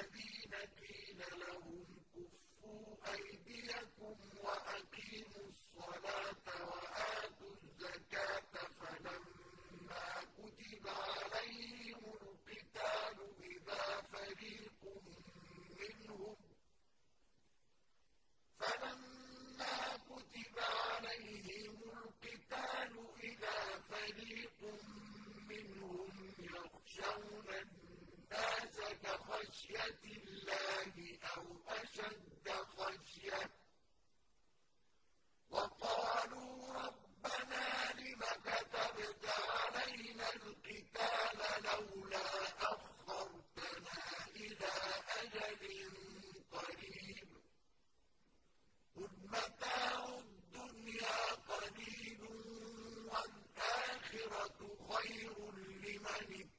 الَّذِينَ قِيلَ لَهُمْ أو أشد خشية. وقالوا ربنا لم كتبت علينا القتال لولا أخرتنا إلى أجل قريب. قل متاع الدنيا قليل والآخرة خير لمن